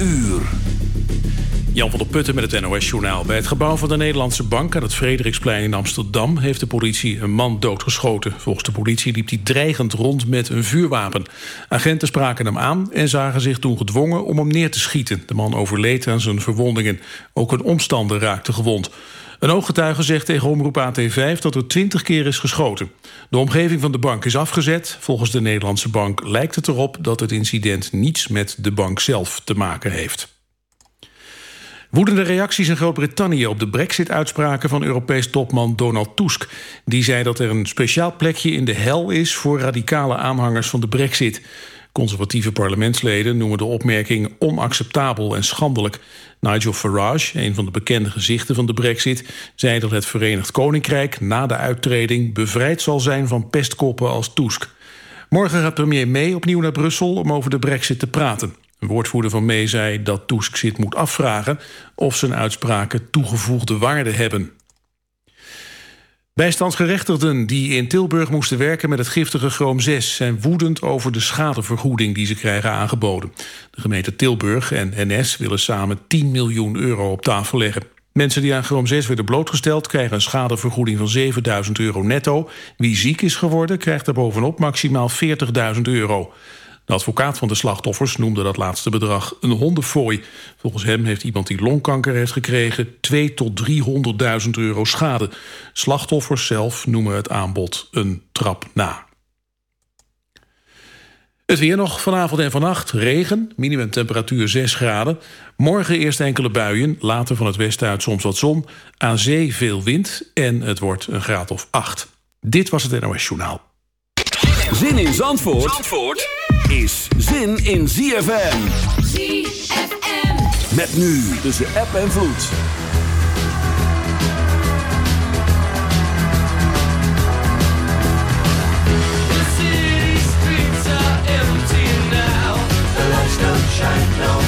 uur. Jan van der Putten met het NOS-journaal. Bij het gebouw van de Nederlandse Bank aan het Frederiksplein in Amsterdam... heeft de politie een man doodgeschoten. Volgens de politie liep hij dreigend rond met een vuurwapen. Agenten spraken hem aan en zagen zich toen gedwongen om hem neer te schieten. De man overleed aan zijn verwondingen. Ook een omstander raakte gewond. Een ooggetuige zegt tegen Omroep AT5 dat er twintig keer is geschoten. De omgeving van de bank is afgezet. Volgens de Nederlandse bank lijkt het erop dat het incident niets met de bank zelf te maken heeft. Woedende reacties in Groot-Brittannië op de brexit-uitspraken van Europees topman Donald Tusk. Die zei dat er een speciaal plekje in de hel is voor radicale aanhangers van de brexit. Conservatieve parlementsleden noemen de opmerking onacceptabel en schandelijk. Nigel Farage, een van de bekende gezichten van de brexit... zei dat het Verenigd Koninkrijk na de uittreding... bevrijd zal zijn van pestkoppen als Tusk. Morgen gaat premier May opnieuw naar Brussel om over de brexit te praten. Een woordvoerder van May zei dat Tusk zich moet afvragen... of zijn uitspraken toegevoegde waarde hebben. Bijstandsgerechtigden die in Tilburg moesten werken met het giftige chroom 6... zijn woedend over de schadevergoeding die ze krijgen aangeboden. De gemeente Tilburg en NS willen samen 10 miljoen euro op tafel leggen. Mensen die aan chroom 6 werden blootgesteld... krijgen een schadevergoeding van 7000 euro netto. Wie ziek is geworden krijgt er bovenop maximaal 40.000 euro. De advocaat van de slachtoffers noemde dat laatste bedrag een hondenfooi. Volgens hem heeft iemand die longkanker heeft gekregen... 2 tot 300.000 euro schade. Slachtoffers zelf noemen het aanbod een trap na. Het weer nog vanavond en vannacht. Regen, minimumtemperatuur 6 graden. Morgen eerst enkele buien, later van het westen uit soms wat zon. Aan zee veel wind en het wordt een graad of 8. Dit was het NOS Journaal. Zin in Zandvoort, Zandvoort? Is zin in ZFM. ZFM. Met nu tussen app en vloed. The city streets are empty now. The lights don't shine no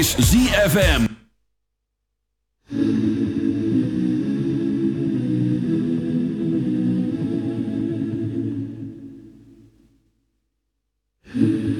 Is ZFM. Don't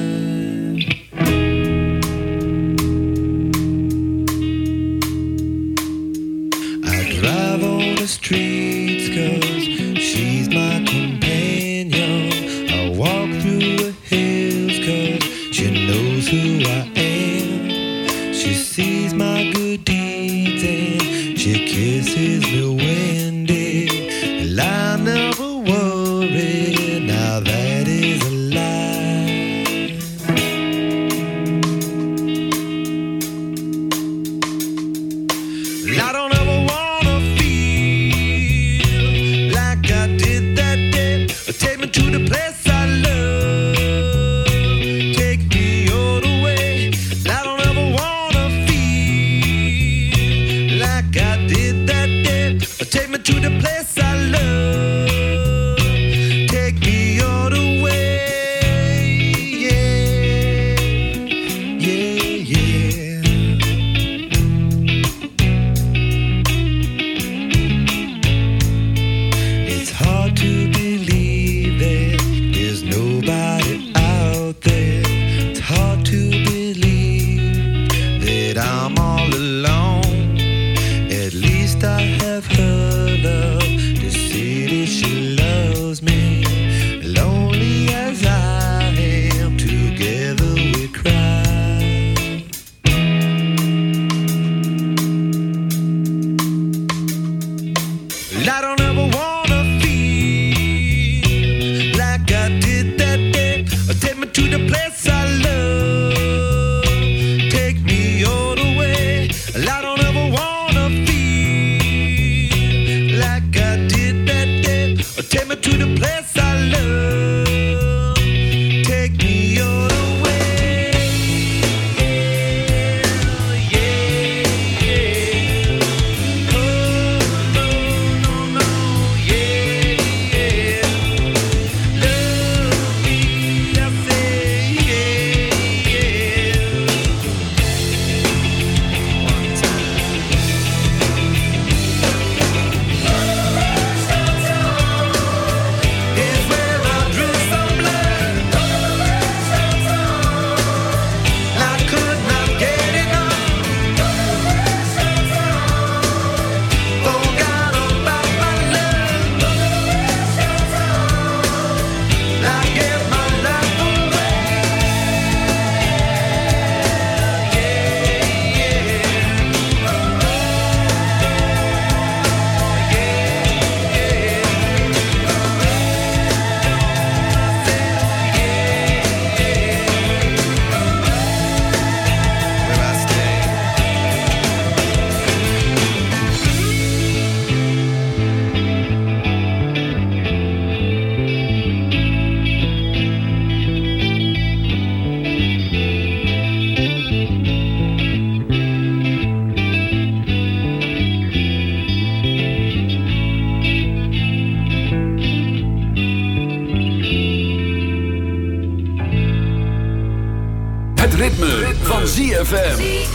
Van ZFM.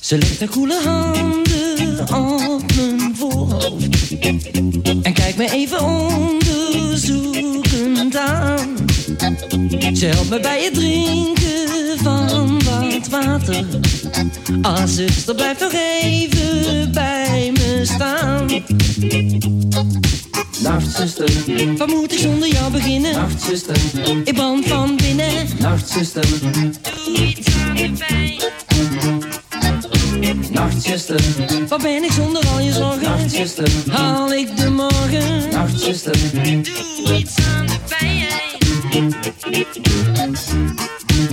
Ze legt haar koele handen op mijn voorhoofd. En kijkt me even onderzoekend aan. Ze helpt me bij het drinken water. Ah zuster, blijf nog even bij me staan. Nacht zuster, Wat moet ik zonder jou beginnen? nacht zuster, Ik brand van binnen. Nacht zuster, Doe iets aan de pijn. Nacht zuster, Wat ben ik zonder al je zorgen? nacht zuster, Haal ik de morgen? Nacht zuster, Doe iets aan de pijn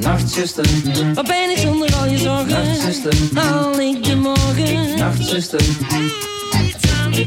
nacht zuster, Wat ben ik zonder al je zorgen? nacht zuster, Haal ik de morgen? nacht zuster, Doe iets aan de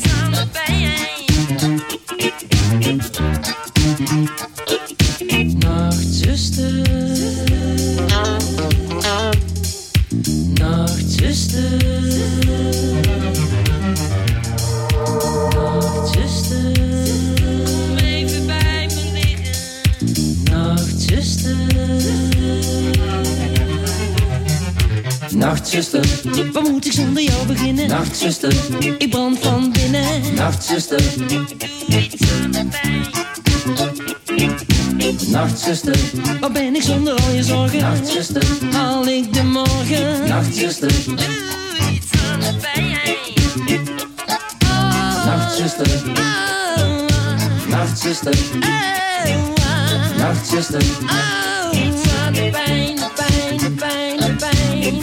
nacht zuster, Waar moet ik zonder jou beginnen? nacht zuster, Ik brand van binnen. Nacht zuster, Doe iets aan de pijn nacht zuster, Waar ben ik zonder al je zorgen? nacht zuster, Haal ik de morgen? nacht zuster, Doe iets aan de pijn nacht zuster, nacht zuster, nacht zuster, Oh, iets de pijn, de pijn, de pijn,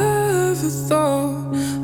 never thought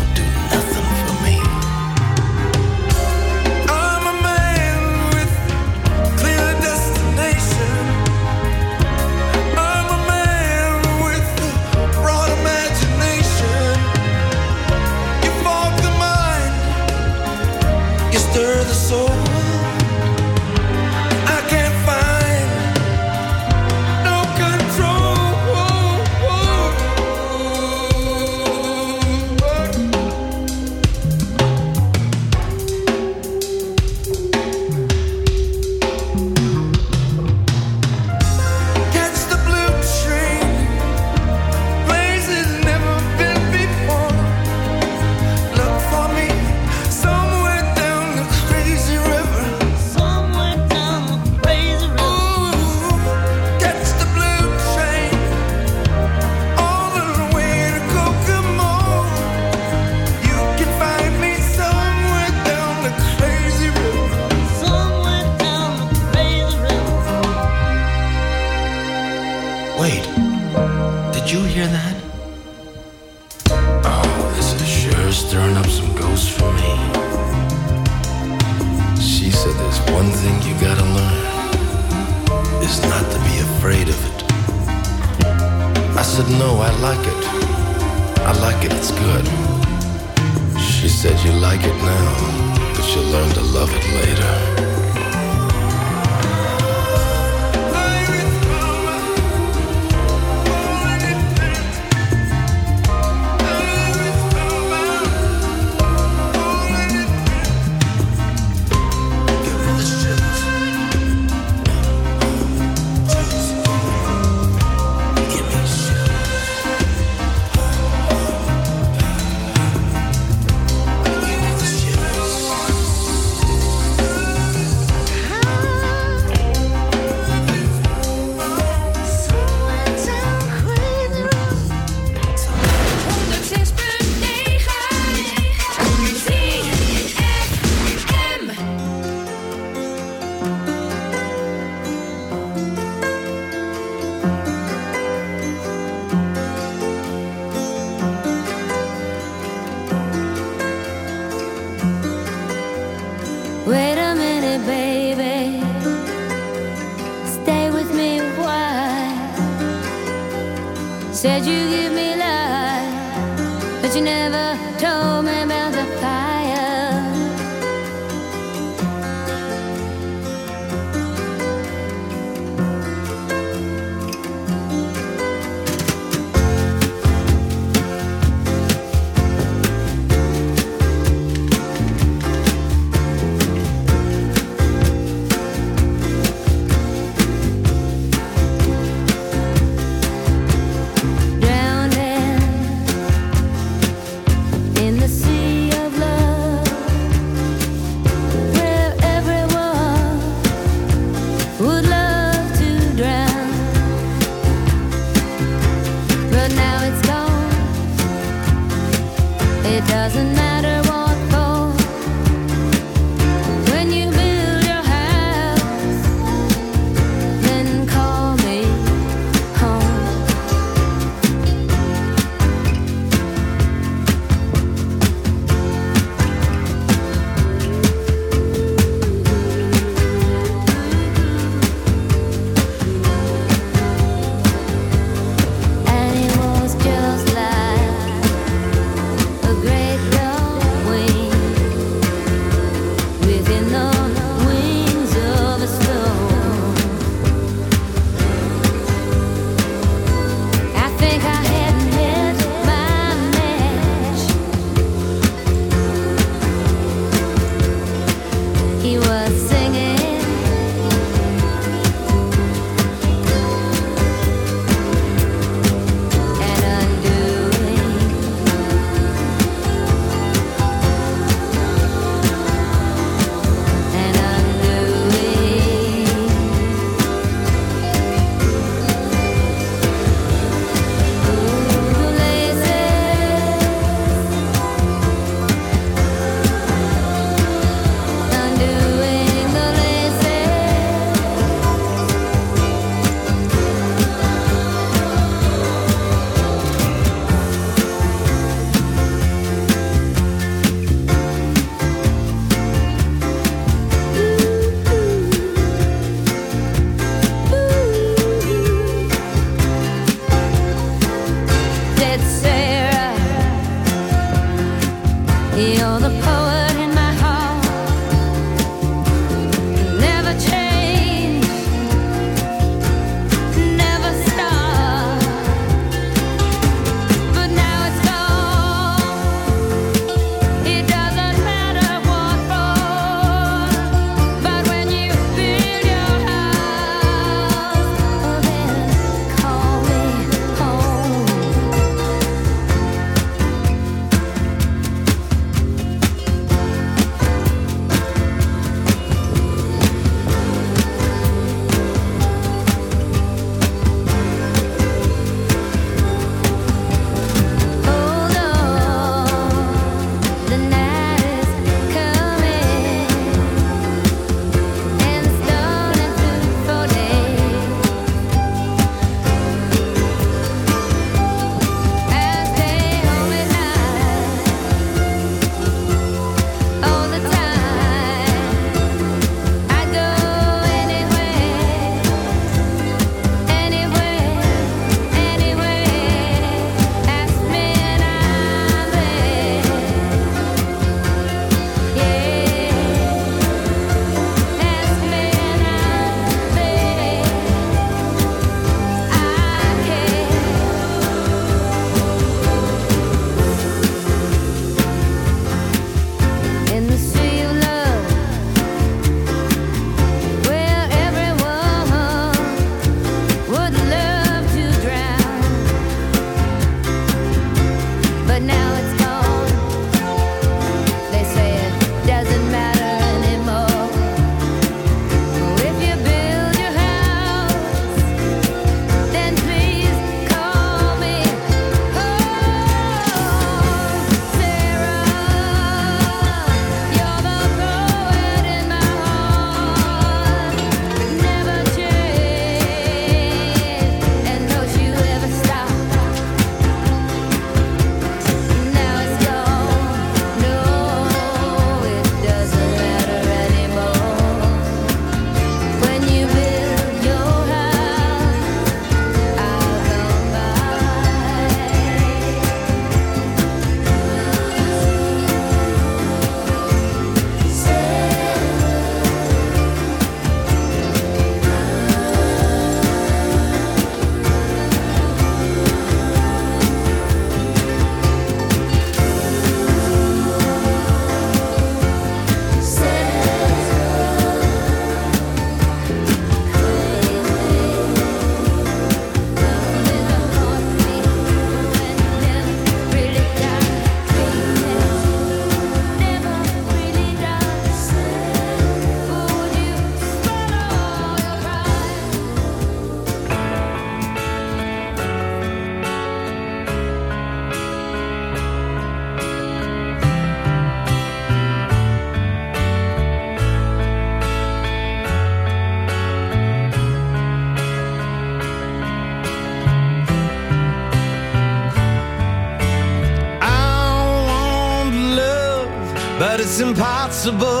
impossible.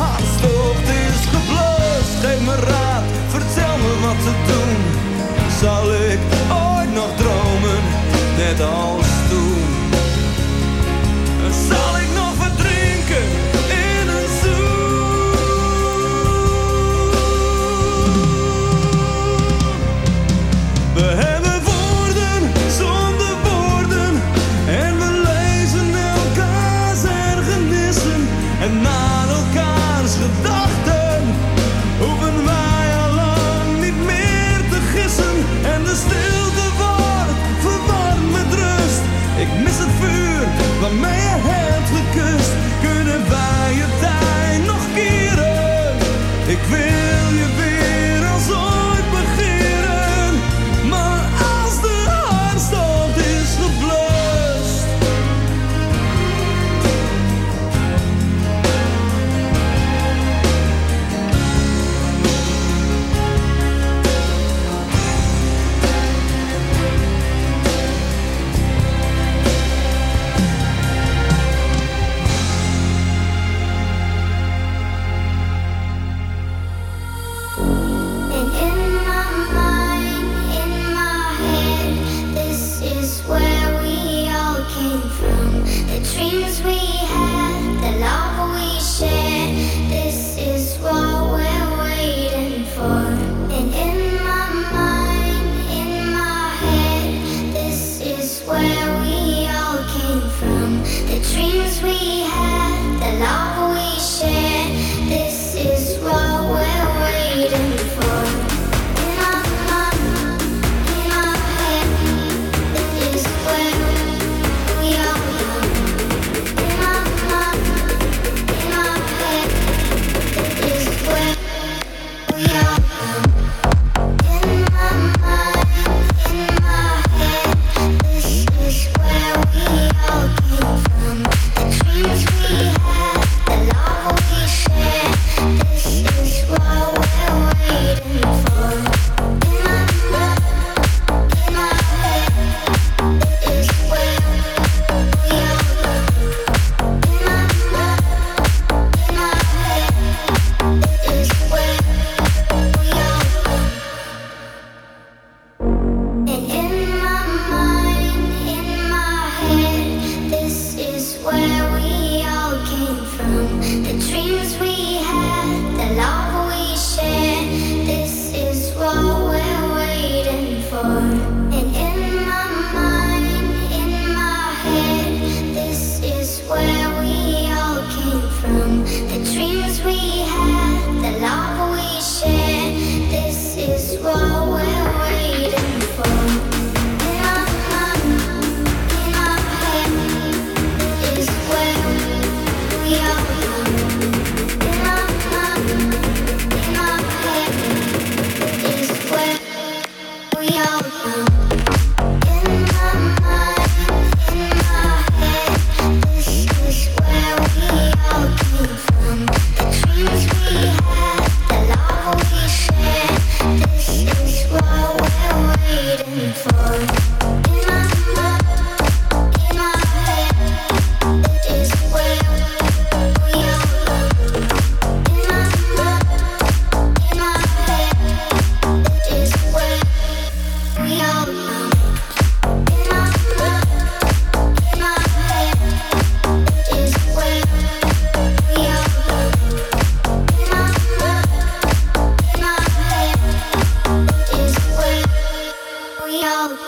hartstocht is geblust, geef me raad, vertel me wat te doen. Zal ik ooit nog dromen, net als toen? Zal ik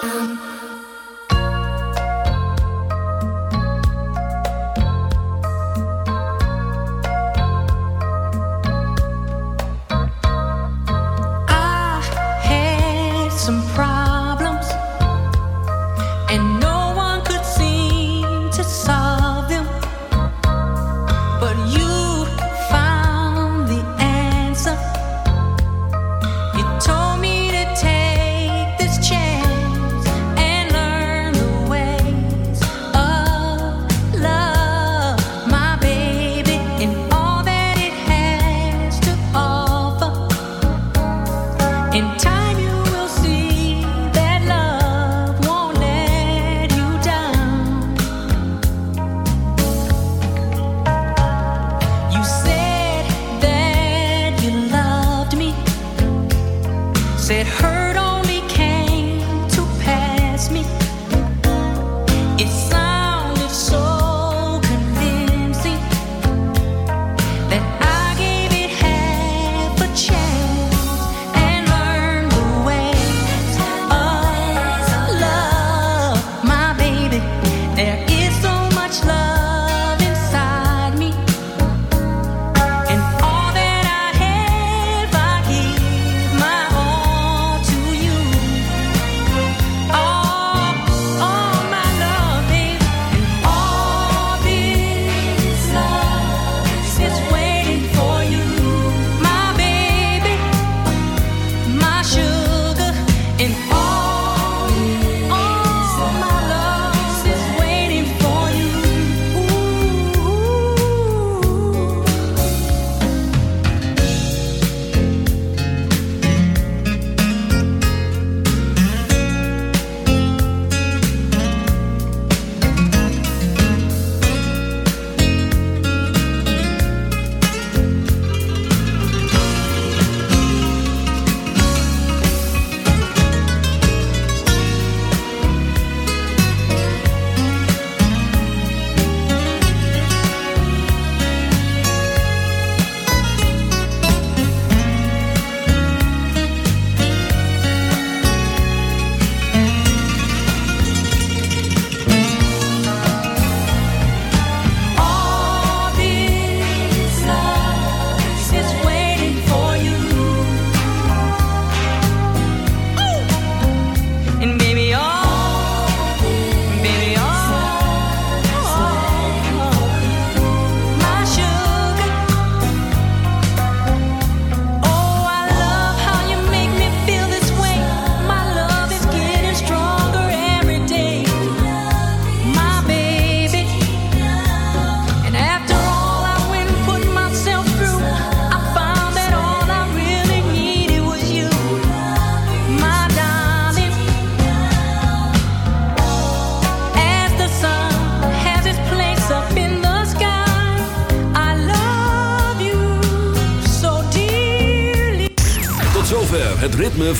I'm